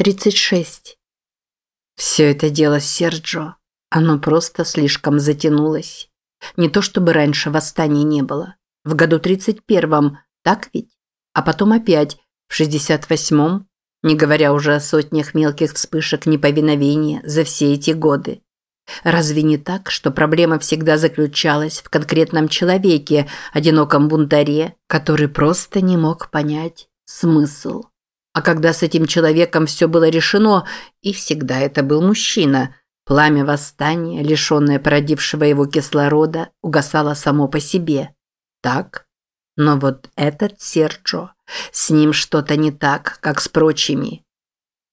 36. Все это дело Серджо. Оно просто слишком затянулось. Не то чтобы раньше восстания не было. В году 31-м, так ведь? А потом опять, в 68-м, не говоря уже о сотнях мелких вспышек неповиновения за все эти годы. Разве не так, что проблема всегда заключалась в конкретном человеке, одиноком бунтаре, который просто не мог понять смысл? А когда с этим человеком все было решено, и всегда это был мужчина, пламя восстания, лишенное породившего его кислорода, угасало само по себе. Так? Но вот этот Серджо, с ним что-то не так, как с прочими.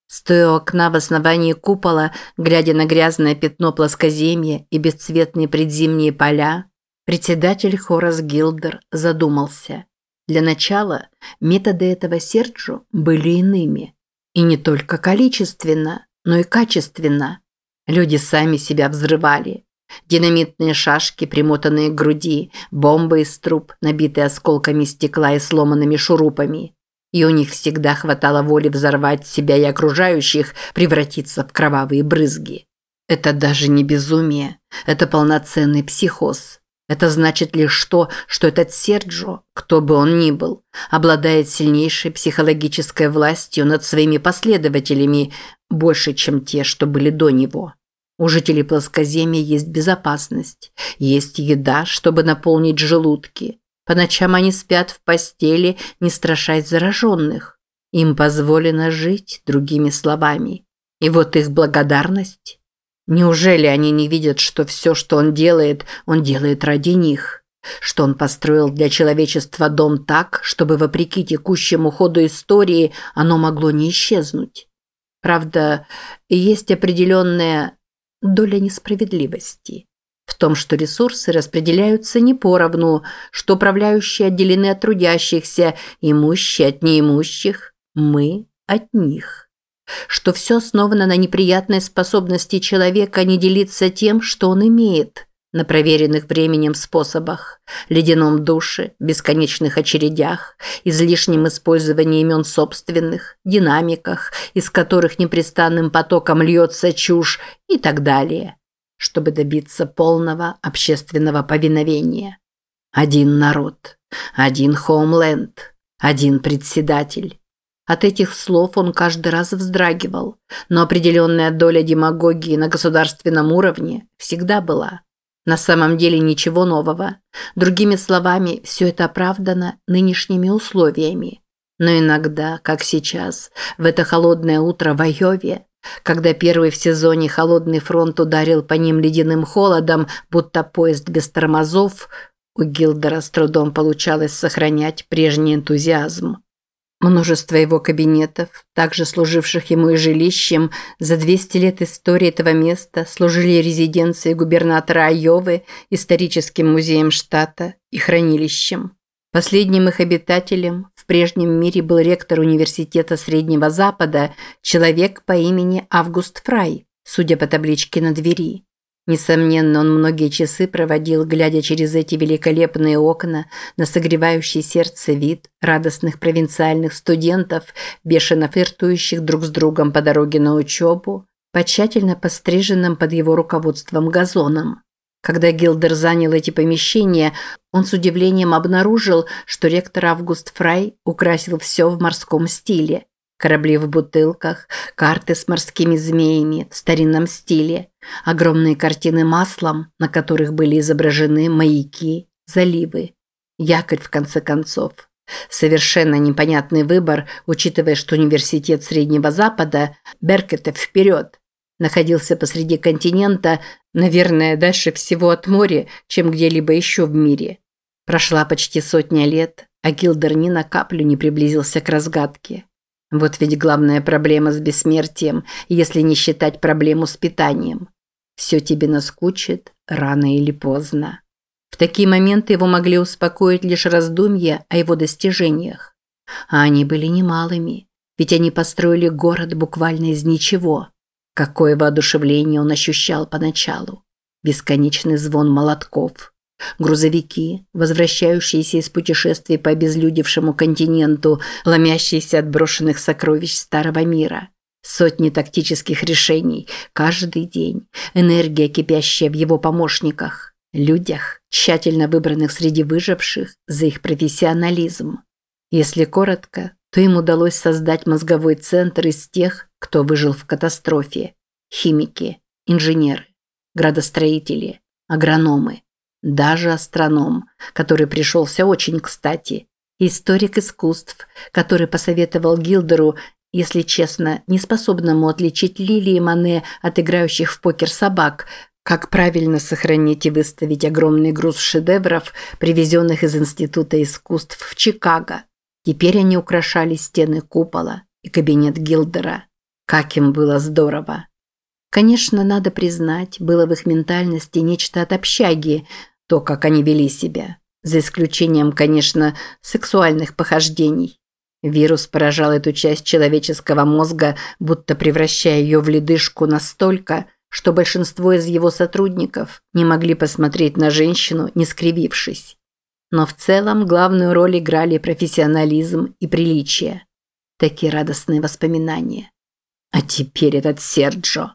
Стоя у окна в основании купола, глядя на грязное пятно плоскоземья и бесцветные предзимние поля, председатель Хорас Гилдер задумался. Для начала методы этого Серджо были иными. И не только количественно, но и качественно. Люди сами себя взрывали. Динамитные шашки, примотанные к груди, бомбы из труб, набитые осколками стекла и сломанными шурупами. И у них всегда хватало воли взорвать себя и окружающих, превратиться в кровавые брызги. Это даже не безумие, это полноценный психоз. Это значит лишь то, что этот Серджо, кто бы он ни был, обладает сильнейшей психологической властью над своими последователями, больше, чем те, что были до него. У жителей плоскоземья есть безопасность, есть еда, чтобы наполнить желудки. По ночам они спят в постели, не страшась зараженных. Им позволено жить, другими словами. И вот их благодарность Неужели они не видят, что все, что он делает, он делает ради них? Что он построил для человечества дом так, чтобы вопреки текущему ходу истории оно могло не исчезнуть? Правда, есть определенная доля несправедливости в том, что ресурсы распределяются не поровну, что управляющие отделены от трудящихся, имущие от неимущих, мы от них что все основано на неприятной способности человека не делиться тем, что он имеет, на проверенных временем способах, ледяном душе, бесконечных очередях, излишнем использовании имен собственных, динамиках, из которых непрестанным потоком льется чушь и так далее, чтобы добиться полного общественного повиновения. Один народ, один хоумленд, один председатель. От этих слов он каждый раз вздрагивал, но определенная доля демагогии на государственном уровне всегда была. На самом деле ничего нового. Другими словами, все это оправдано нынешними условиями. Но иногда, как сейчас, в это холодное утро в Айове, когда первый в сезоне холодный фронт ударил по ним ледяным холодом, будто поезд без тормозов, у Гилдера с трудом получалось сохранять прежний энтузиазм. Множество его кабинетов, также служивших ему и жилищем, за 200 лет истории этого места служили резиденцией губернатора Айовы, историческим музеем штата и хранилищем. Последним их обитателем в прежнем мире был ректор университета Среднего Запада, человек по имени Август Фрай, судя по табличке на двери. Несомненно, он многие часы проводил, глядя через эти великолепные окна на согревающий сердце вид радостных провинциальных студентов, бешено флиртующих друг с другом по дороге на учебу, по тщательно постриженным под его руководством газонам. Когда Гилдер занял эти помещения, он с удивлением обнаружил, что ректор Август Фрай украсил все в морском стиле. Корабли в бутылках, карты с морскими змеями в старинном стиле, огромные картины маслом, на которых были изображены маяки, заливы. Якорь, в конце концов. Совершенно непонятный выбор, учитывая, что университет Среднего Запада, Беркетов вперед, находился посреди континента, наверное, дальше всего от моря, чем где-либо еще в мире. Прошла почти сотня лет, а Гилдер ни на каплю не приблизился к разгадке. Вот ведь главная проблема с бессмертием, если не считать проблему с питанием. Все тебе наскучит рано или поздно. В такие моменты его могли успокоить лишь раздумья о его достижениях. А они были немалыми, ведь они построили город буквально из ничего. Какое воодушевление он ощущал поначалу. Бесконечный звон молотков, Грузовики, возвращающиеся из путешествий по обезлюдевшему континенту, ломящиеся от брошенных сокровищ старого мира. Сотни тактических решений каждый день, энергия, кипящая в его помощниках, людях, тщательно выбранных среди выживших за их профессионализм. Если коротко, то им удалось создать мозговой центр из тех, кто выжил в катастрофе. Химики, инженеры, градостроители, агрономы, даже астроном, который пришелся очень кстати, историк искусств, который посоветовал Гилдеру, если честно, неспособному отличить Лилии Мане от играющих в покер собак, как правильно сохранить и выставить огромный груз шедевров, привезенных из Института искусств в Чикаго. Теперь они украшали стены купола и кабинет Гилдера. Как им было здорово! Конечно, надо признать, было в их ментальности нечто от общаги, то, как они вели себя. За исключением, конечно, сексуальных похождений. Вирус поражал эту часть человеческого мозга, будто превращая ее в ледышку настолько, что большинство из его сотрудников не могли посмотреть на женщину, не скривившись. Но в целом главную роль играли профессионализм и приличие. Такие радостные воспоминания. А теперь этот Серджо.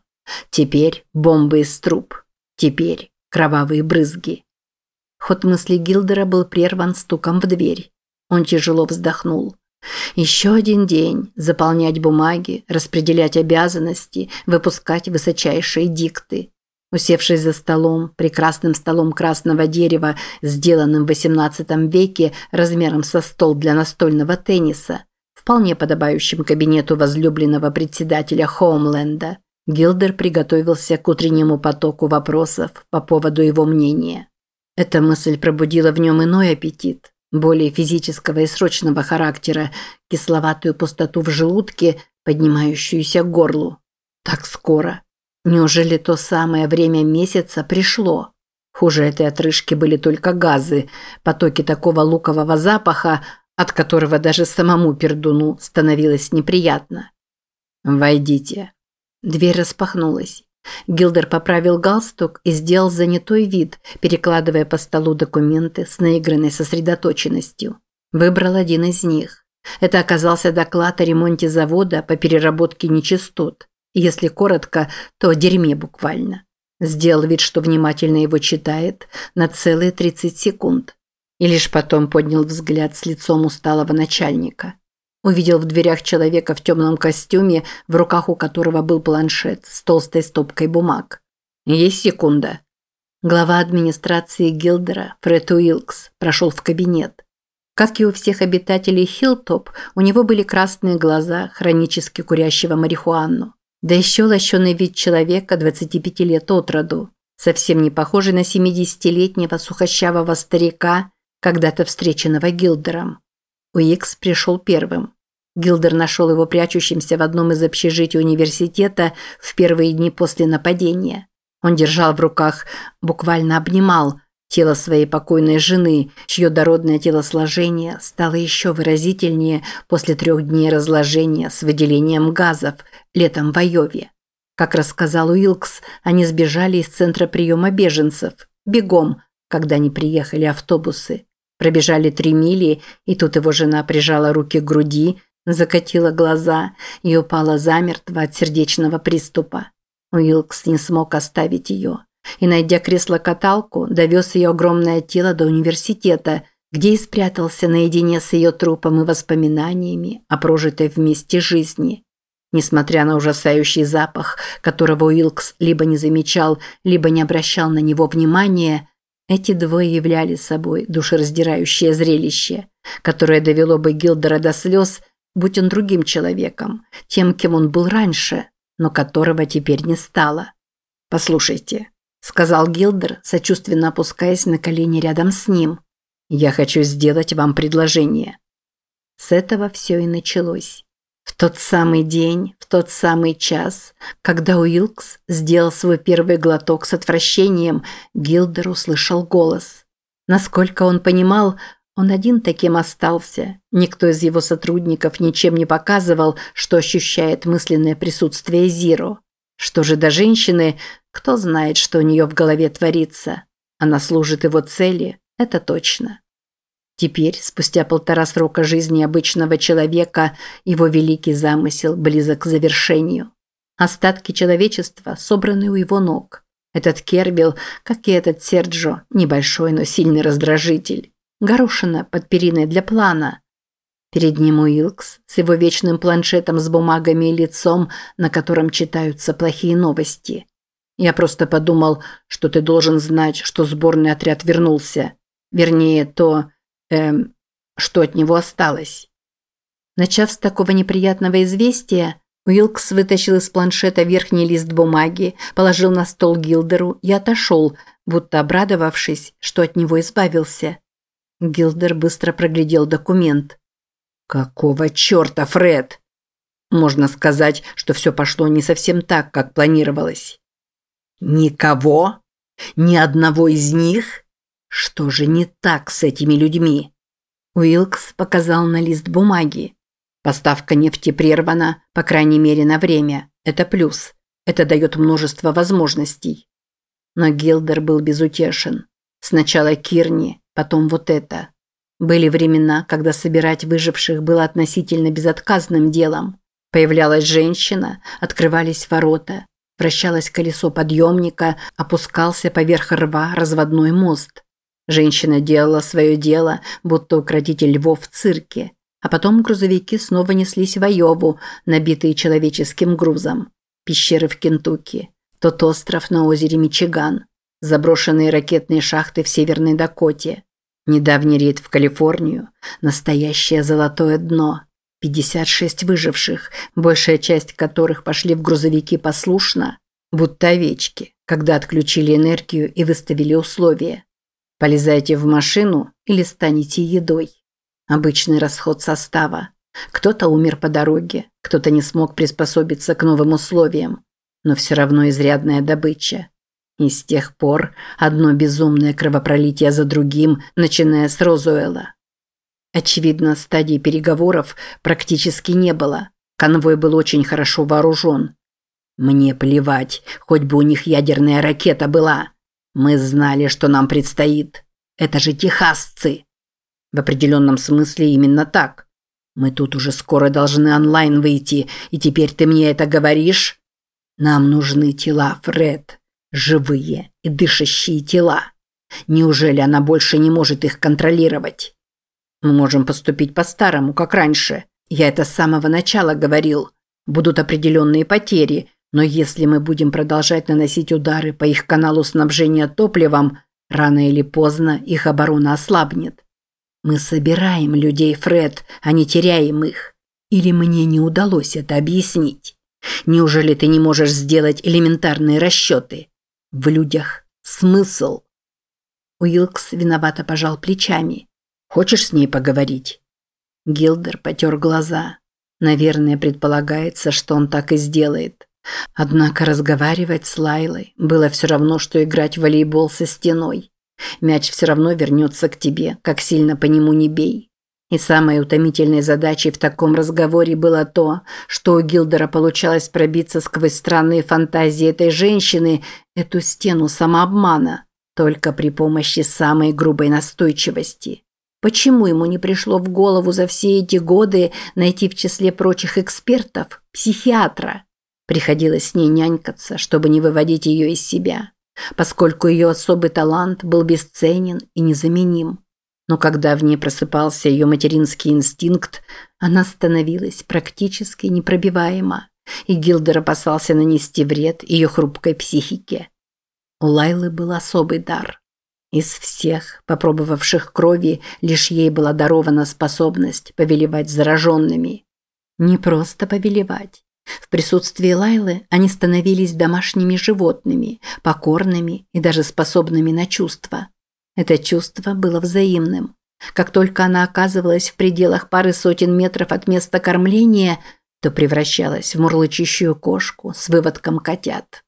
Теперь бомбы из труб. Теперь кровавые брызги. Ход мысли Гилдера был прерван стуком в дверь. Он тяжело вздохнул. Еще один день. Заполнять бумаги, распределять обязанности, выпускать высочайшие дикты. Усевшись за столом, прекрасным столом красного дерева, сделанным в XVIII веке размером со стол для настольного тенниса, вполне подобающим кабинету возлюбленного председателя Хоумленда, Гилдер приготовился к утреннему потоку вопросов по поводу его мнения. Эта мысль пробудила в нем иной аппетит, более физического и срочного характера, кисловатую пустоту в желудке, поднимающуюся к горлу. Так скоро. Неужели то самое время месяца пришло? Хуже этой отрыжки были только газы, потоки такого лукового запаха, от которого даже самому пердуну становилось неприятно. «Войдите». Дверь распахнулась. Гилдер поправил галстук и сделал занятой вид, перекладывая по столу документы с наигранной сосредоточенностью. Выбрал один из них. Это оказался доклад о ремонте завода по переработке нечистот. Если коротко, то о дерьме буквально. Сделал вид, что внимательно его читает, на целые 30 секунд. И лишь потом поднял взгляд с лицом усталого начальника. Увидел в дверях человека в темном костюме, в руках у которого был планшет с толстой стопкой бумаг. «Есть секунда». Глава администрации Гилдера, Фред Уилкс, прошел в кабинет. Как и у всех обитателей Хиллтоп, у него были красные глаза хронически курящего марихуану. Да еще лощеный вид человека 25 лет от роду, совсем не похожий на 70-летнего сухощавого старика, когда-то встреченного Гилдером. Уикс пришел первым. Гилдер нашел его прячущимся в одном из общежитий университета в первые дни после нападения. Он держал в руках, буквально обнимал, тело своей покойной жены, чье дородное телосложение стало еще выразительнее после трех дней разложения с выделением газов летом в Айове. Как рассказал Уилкс, они сбежали из центра приема беженцев, бегом, когда не приехали автобусы. Пробежали три мили, и тут его жена прижала руки к груди, закатила глаза и упала замертво от сердечного приступа. Уилкс не смог оставить ее и, найдя кресло-каталку, довез ее огромное тело до университета, где и спрятался наедине с ее трупом и воспоминаниями о прожитой вместе жизни. Несмотря на ужасающий запах, которого Уилкс либо не замечал, либо не обращал на него внимания, эти двое являли собой душераздирающее зрелище, которое довело бы Гилдера до слез, будь он другим человеком, тем, кем он был раньше, но которого теперь не стало. «Послушайте», сказал Гилдер, сочувственно опускаясь на колени рядом с ним. Я хочу сделать вам предложение. С этого все и началось. В тот самый день, в тот самый час, когда Уилкс сделал свой первый глоток с отвращением, Гилдер услышал голос. Насколько он понимал, он один таким остался. Никто из его сотрудников ничем не показывал, что ощущает мысленное присутствие Зиро. Что же до женщины, кто знает, что у нее в голове творится. Она служит его цели, это точно. Теперь, спустя полтора срока жизни обычного человека, его великий замысел близок к завершению. Остатки человечества собраны у его ног. Этот Кербил, как и этот Серджо, небольшой, но сильный раздражитель. Горошина под периной для плана. Перед ним Уилкс с его вечным планшетом с бумагами и лицом, на котором читаются плохие новости. Я просто подумал, что ты должен знать, что сборный отряд вернулся. Вернее, то, эм, что от него осталось. Начав с такого неприятного известия, Уилкс вытащил из планшета верхний лист бумаги, положил на стол Гилдеру и отошел, будто обрадовавшись, что от него избавился. Гилдер быстро проглядел документ. «Какого черта, Фред?» Можно сказать, что все пошло не совсем так, как планировалось. «Никого? Ни одного из них? Что же не так с этими людьми?» Уилкс показал на лист бумаги. Поставка нефти прервана, по крайней мере, на время. Это плюс. Это дает множество возможностей. Но Гилдер был безутешен. Сначала Кирни, потом вот это. Были времена, когда собирать выживших было относительно безотказным делом. Появлялась женщина, открывались ворота, вращалось колесо подъемника, опускался поверх рва разводной мост. Женщина делала свое дело, будто укротитель львов в цирке – а потом грузовики снова неслись в Айову, набитые человеческим грузом. Пещеры в Кентукки, тот остров на озере Мичиган, заброшенные ракетные шахты в Северной Дакоте, недавний рейд в Калифорнию, настоящее золотое дно. 56 выживших, большая часть которых пошли в грузовики послушно, будто овечки, когда отключили энергию и выставили условия. Полезайте в машину или станете едой. Обычный расход состава. Кто-то умер по дороге, кто-то не смог приспособиться к новым условиям, но все равно изрядная добыча. И с тех пор одно безумное кровопролитие за другим, начиная с Розуэла. Очевидно, стадии переговоров практически не было. Конвой был очень хорошо вооружен. Мне плевать, хоть бы у них ядерная ракета была. Мы знали, что нам предстоит. Это же техасцы. В определенном смысле именно так. Мы тут уже скоро должны онлайн выйти, и теперь ты мне это говоришь? Нам нужны тела, Фред. Живые и дышащие тела. Неужели она больше не может их контролировать? Мы можем поступить по-старому, как раньше. Я это с самого начала говорил. Будут определенные потери, но если мы будем продолжать наносить удары по их каналу снабжения топливом, рано или поздно их оборона ослабнет. Мы собираем людей, Фред, а не теряем их. Или мне не удалось это объяснить? Неужели ты не можешь сделать элементарные расчеты? В людях смысл. Уилкс виновато пожал плечами. Хочешь с ней поговорить? Гилдер потер глаза. Наверное, предполагается, что он так и сделает. Однако разговаривать с Лайлой было все равно, что играть в волейбол со стеной. Мяч все равно вернется к тебе, как сильно по нему не бей. И самой утомительной задачей в таком разговоре было то, что у Гилдера получалось пробиться сквозь странные фантазии этой женщины, эту стену самообмана, только при помощи самой грубой настойчивости. Почему ему не пришло в голову за все эти годы найти в числе прочих экспертов психиатра? Приходилось с ней нянькаться, чтобы не выводить ее из себя поскольку ее особый талант был бесценен и незаменим. Но когда в ней просыпался ее материнский инстинкт, она становилась практически непробиваема, и Гилдер опасался нанести вред ее хрупкой психике. У Лайлы был особый дар. Из всех, попробовавших крови, лишь ей была дарована способность повелевать зараженными. Не просто повелевать, в присутствии Лайлы они становились домашними животными, покорными и даже способными на чувства. Это чувство было взаимным. Как только она оказывалась в пределах пары сотен метров от места кормления, то превращалась в мурлычущую кошку с выводком котят.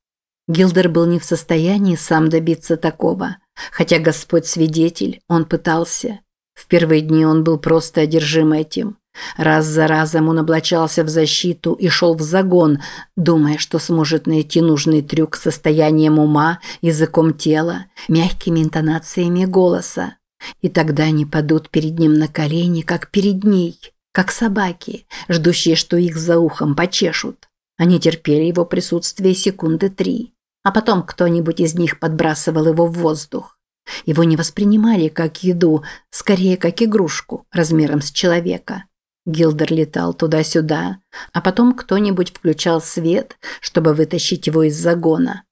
Гилдер был не в состоянии сам добиться такого, хотя Господь свидетель, он пытался. В первые дни он был просто одержим этим. Раз за разом он облачался в защиту и шел в загон, думая, что сможет найти нужный трюк состоянием ума, языком тела, мягкими интонациями голоса. И тогда они падут перед ним на колени, как перед ней, как собаки, ждущие, что их за ухом почешут. Они терпели его присутствие секунды три, а потом кто-нибудь из них подбрасывал его в воздух. Его не воспринимали как еду, скорее как игрушку размером с человека. Гилдер летал туда-сюда, а потом кто-нибудь включал свет, чтобы вытащить его из загона.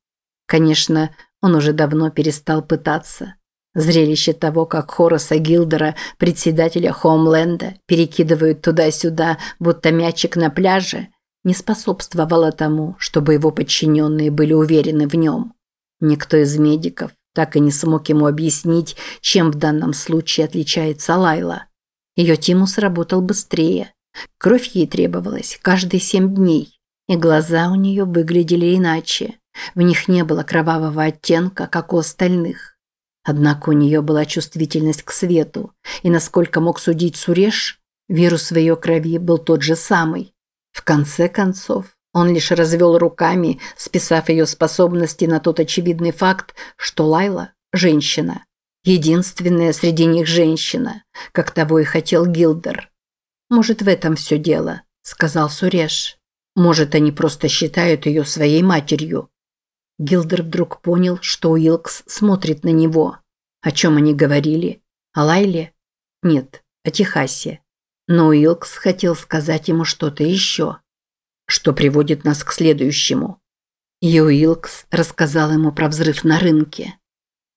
Конечно, он уже давно перестал пытаться. Зрелище того, как Хораса Гилдера, председателя Хоумленда, перекидывают туда-сюда, будто мячик на пляже, не способствовало тому, чтобы его подчиненные были уверены в нем. Никто из медиков так и не смог ему объяснить, чем в данном случае отличается Лайла. Ее тимус работал быстрее. Кровь ей требовалась каждые семь дней, и глаза у нее выглядели иначе. В них не было кровавого оттенка, как у остальных. Однако у нее была чувствительность к свету, и насколько мог судить Суреш, вирус в ее крови был тот же самый. В конце концов, он лишь развел руками, списав ее способности на тот очевидный факт, что Лайла – женщина. Единственная среди них женщина, как того и хотел Гилдер. «Может, в этом все дело», – сказал Суреш. «Может, они просто считают ее своей матерью». Гилдер вдруг понял, что Уилкс смотрит на него. О чем они говорили? О Лайле? Нет, о Техасе. Но Уилкс хотел сказать ему что-то еще что приводит нас к следующему. Юилкс рассказал ему про взрыв на рынке.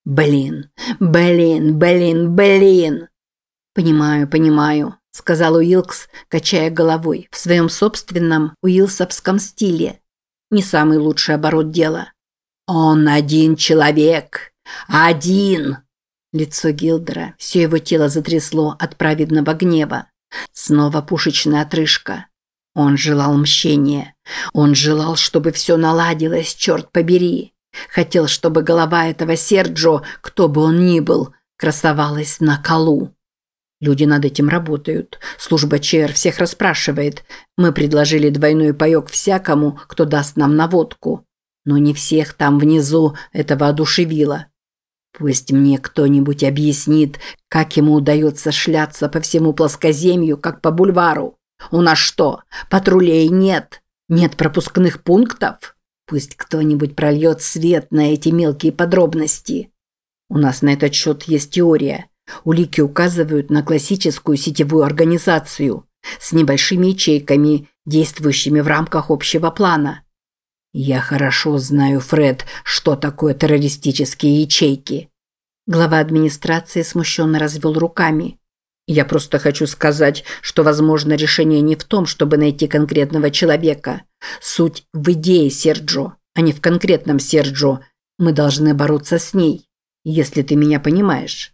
«Блин, блин, блин, блин!» «Понимаю, понимаю», – сказал Уилкс, качая головой в своем собственном уилсовском стиле. Не самый лучший оборот дела. «Он один человек! Один!» Лицо Гилдера, все его тело затрясло от праведного гнева. Снова пушечная отрыжка. Он желал мщения. Он желал, чтобы все наладилось, черт побери. Хотел, чтобы голова этого Серджо, кто бы он ни был, красовалась на колу. Люди над этим работают. Служба ЧР всех расспрашивает. Мы предложили двойной паёк всякому, кто даст нам наводку. Но не всех там внизу этого одушевило. Пусть мне кто-нибудь объяснит, как ему удается шляться по всему плоскоземью, как по бульвару. У нас что, патрулей нет? Нет пропускных пунктов? Пусть кто-нибудь прольет свет на эти мелкие подробности. У нас на этот счет есть теория. Улики указывают на классическую сетевую организацию с небольшими ячейками, действующими в рамках общего плана. Я хорошо знаю, Фред, что такое террористические ячейки. Глава администрации смущенно развел руками. Я просто хочу сказать, что, возможно, решение не в том, чтобы найти конкретного человека. Суть в идее Серджо, а не в конкретном Серджо. Мы должны бороться с ней, если ты меня понимаешь.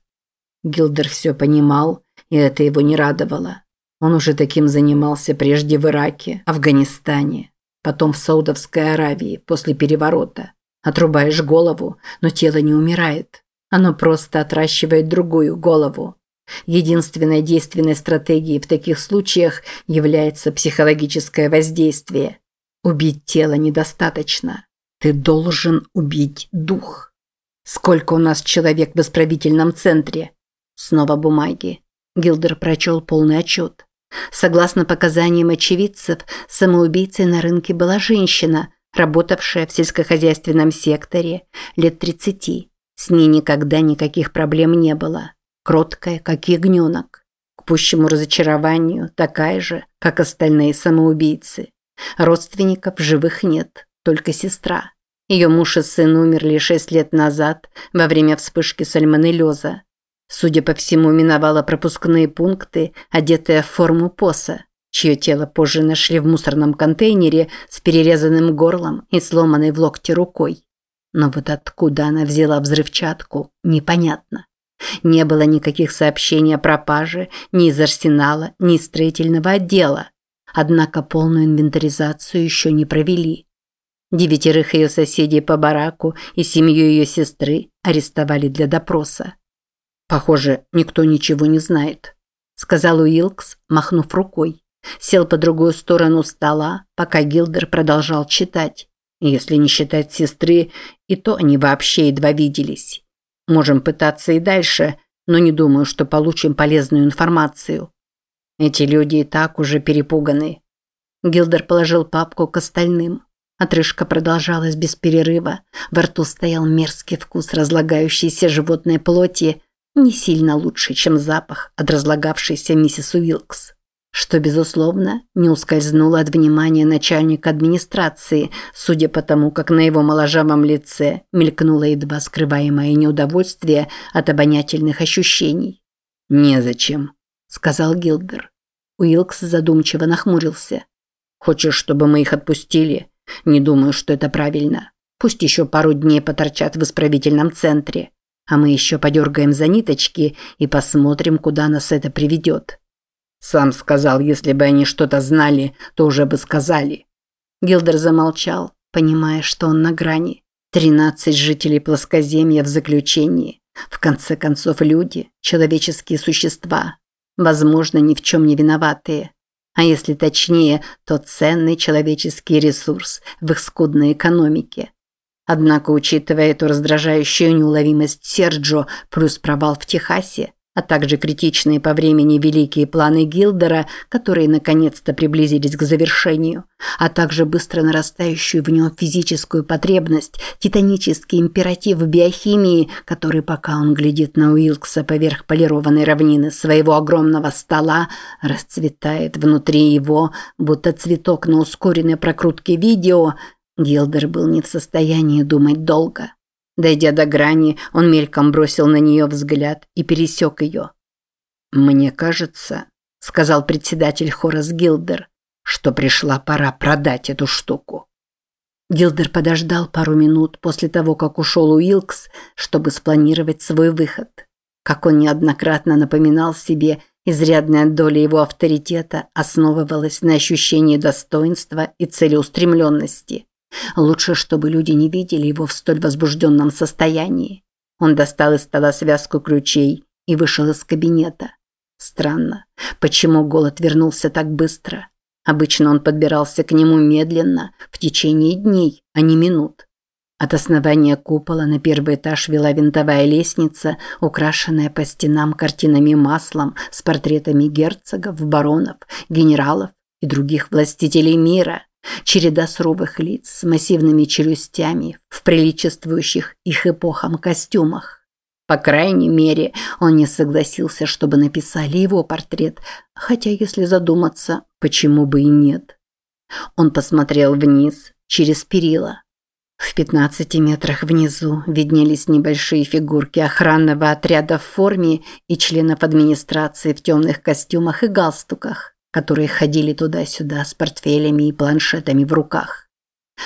Гилдер все понимал, и это его не радовало. Он уже таким занимался прежде в Ираке, Афганистане, потом в Саудовской Аравии после переворота. Отрубаешь голову, но тело не умирает. Оно просто отращивает другую голову. Единственной действенной стратегией в таких случаях является психологическое воздействие. Убить тело недостаточно. Ты должен убить дух. Сколько у нас человек в исправительном центре? Снова бумаги. Гилдер прочел полный отчет. Согласно показаниям очевидцев, самоубийцей на рынке была женщина, работавшая в сельскохозяйственном секторе лет 30. С ней никогда никаких проблем не было кроткая, как ягненок. К пущему разочарованию такая же, как остальные самоубийцы. Родственников живых нет, только сестра. Ее муж и сын умерли шесть лет назад во время вспышки сальмонеллеза. Судя по всему, миновала пропускные пункты, одетая в форму поса, чье тело позже нашли в мусорном контейнере с перерезанным горлом и сломанной в локте рукой. Но вот откуда она взяла взрывчатку, непонятно. Не было никаких сообщений о пропаже ни из арсенала, ни из строительного отдела. Однако полную инвентаризацию еще не провели. Девятерых ее соседей по бараку и семью ее сестры арестовали для допроса. «Похоже, никто ничего не знает», – сказал Уилкс, махнув рукой. Сел по другую сторону стола, пока Гилдер продолжал читать. Если не считать сестры, и то они вообще едва виделись. Можем пытаться и дальше, но не думаю, что получим полезную информацию. Эти люди и так уже перепуганы. Гилдер положил папку к остальным. Отрыжка продолжалась без перерыва. Во рту стоял мерзкий вкус разлагающейся животной плоти, не сильно лучше, чем запах от разлагавшейся миссис Уилкс что, безусловно, не ускользнуло от внимания начальника администрации, судя по тому, как на его моложавом лице мелькнуло едва скрываемое неудовольствие от обонятельных ощущений. «Незачем», – сказал Гилдер. Уилкс задумчиво нахмурился. «Хочешь, чтобы мы их отпустили? Не думаю, что это правильно. Пусть еще пару дней поторчат в исправительном центре, а мы еще подергаем за ниточки и посмотрим, куда нас это приведет». Сам сказал, если бы они что-то знали, то уже бы сказали. Гилдер замолчал, понимая, что он на грани. Тринадцать жителей плоскоземья в заключении. В конце концов, люди, человеческие существа. Возможно, ни в чем не виноватые. А если точнее, то ценный человеческий ресурс в их скудной экономике. Однако, учитывая эту раздражающую неуловимость Серджо плюс провал в Техасе, а также критичные по времени великие планы Гилдера, которые наконец-то приблизились к завершению, а также быстро нарастающую в нем физическую потребность, титанический императив в биохимии, который, пока он глядит на Уилкса поверх полированной равнины своего огромного стола, расцветает внутри его, будто цветок на ускоренной прокрутке видео, Гилдер был не в состоянии думать долго. Дойдя до грани, он мельком бросил на нее взгляд и пересек ее. «Мне кажется», – сказал председатель Хорас Гилдер, – «что пришла пора продать эту штуку». Гилдер подождал пару минут после того, как ушел Уилкс, чтобы спланировать свой выход. Как он неоднократно напоминал себе, изрядная доля его авторитета основывалась на ощущении достоинства и целеустремленности. Лучше, чтобы люди не видели его в столь возбужденном состоянии. Он достал из стола связку ключей и вышел из кабинета. Странно, почему голод вернулся так быстро? Обычно он подбирался к нему медленно, в течение дней, а не минут. От основания купола на первый этаж вела винтовая лестница, украшенная по стенам картинами маслом с портретами герцогов, баронов, генералов и других властителей мира – Череда суровых лиц с массивными челюстями в приличествующих их эпохам костюмах. По крайней мере, он не согласился, чтобы написали его портрет, хотя, если задуматься, почему бы и нет. Он посмотрел вниз, через перила. В 15 метрах внизу виднелись небольшие фигурки охранного отряда в форме и членов администрации в темных костюмах и галстуках которые ходили туда-сюда с портфелями и планшетами в руках.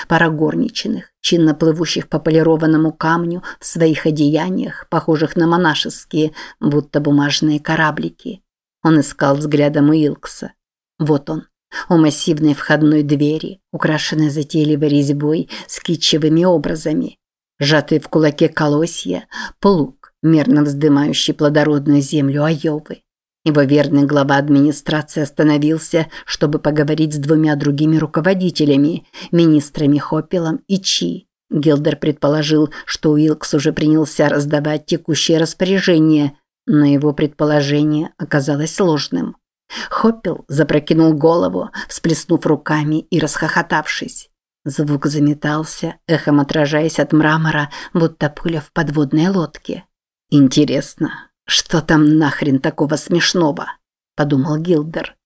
Пара горничных, чинно плывущих по полированному камню в своих одеяниях, похожих на монашеские, будто бумажные кораблики. Он искал взглядом Уилкса. Вот он, у массивной входной двери, украшенной затейливой резьбой с китчевыми образами. Сжатые в кулаке колосья, плуг, мерно вздымающий плодородную землю Айовы. Его верный глава администрации остановился, чтобы поговорить с двумя другими руководителями, министрами Хоппелом и Чи. Гилдер предположил, что Уилкс уже принялся раздавать текущие распоряжения, но его предположение оказалось сложным. Хоппел запрокинул голову, всплеснув руками и расхохотавшись. Звук заметался, эхом отражаясь от мрамора, будто пуля в подводной лодке. Интересно, «Что там нахрен такого смешного?» – подумал Гилдер.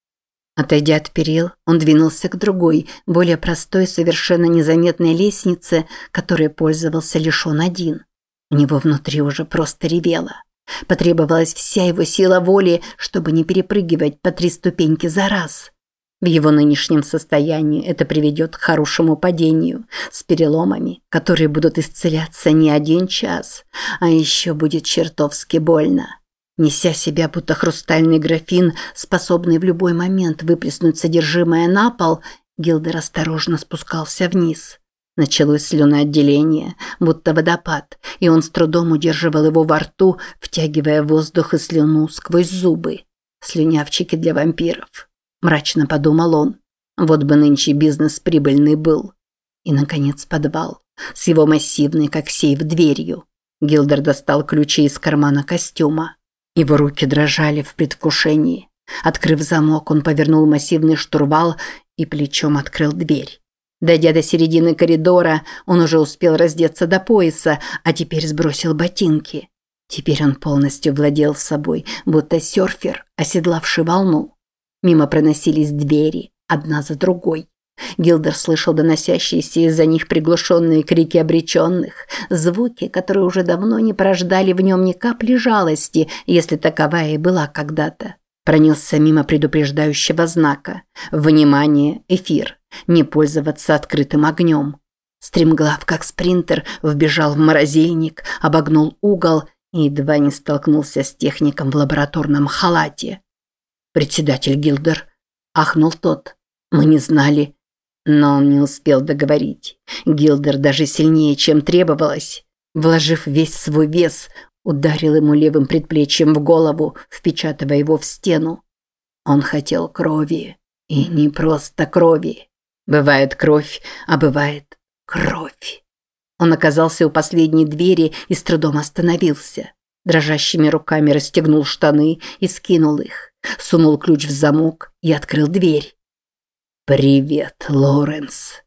Отойдя от перил, он двинулся к другой, более простой, совершенно незаметной лестнице, которой пользовался лишь он один. У него внутри уже просто ревело. Потребовалась вся его сила воли, чтобы не перепрыгивать по три ступеньки за раз. В его нынешнем состоянии это приведет к хорошему падению с переломами, которые будут исцеляться не один час, а еще будет чертовски больно. Неся себя, будто хрустальный графин, способный в любой момент выплеснуть содержимое на пол, Гилдер осторожно спускался вниз. Началось слюноотделение, будто водопад, и он с трудом удерживал его во рту, втягивая воздух и слюну сквозь зубы. Слюнявчики для вампиров. Мрачно подумал он. Вот бы нынче бизнес прибыльный был. И, наконец, подвал. С его массивной, как сейф, дверью. Гилдер достал ключи из кармана костюма. Его руки дрожали в предвкушении. Открыв замок, он повернул массивный штурвал и плечом открыл дверь. Дойдя до середины коридора, он уже успел раздеться до пояса, а теперь сбросил ботинки. Теперь он полностью владел собой, будто серфер, оседлавший волну. Мимо проносились двери, одна за другой. Гилдер слышал доносящиеся из-за них приглушенные крики обреченных, звуки, которые уже давно не порождали в нем ни капли жалости, если таковая и была когда-то. Пронесся мимо предупреждающего знака. Внимание, эфир. Не пользоваться открытым огнем. Стремглав, как спринтер, вбежал в морозильник, обогнул угол и едва не столкнулся с техником в лабораторном халате. Председатель Гилдер. Ахнул тот. Мы не знали. Но он не успел договорить. Гилдер даже сильнее, чем требовалось. Вложив весь свой вес, ударил ему левым предплечьем в голову, впечатывая его в стену. Он хотел крови. И не просто крови. Бывает кровь, а бывает кровь. Он оказался у последней двери и с трудом остановился. Дрожащими руками расстегнул штаны и скинул их. Сунул ключ в замок и открыл дверь. «Привет, Лоренс»,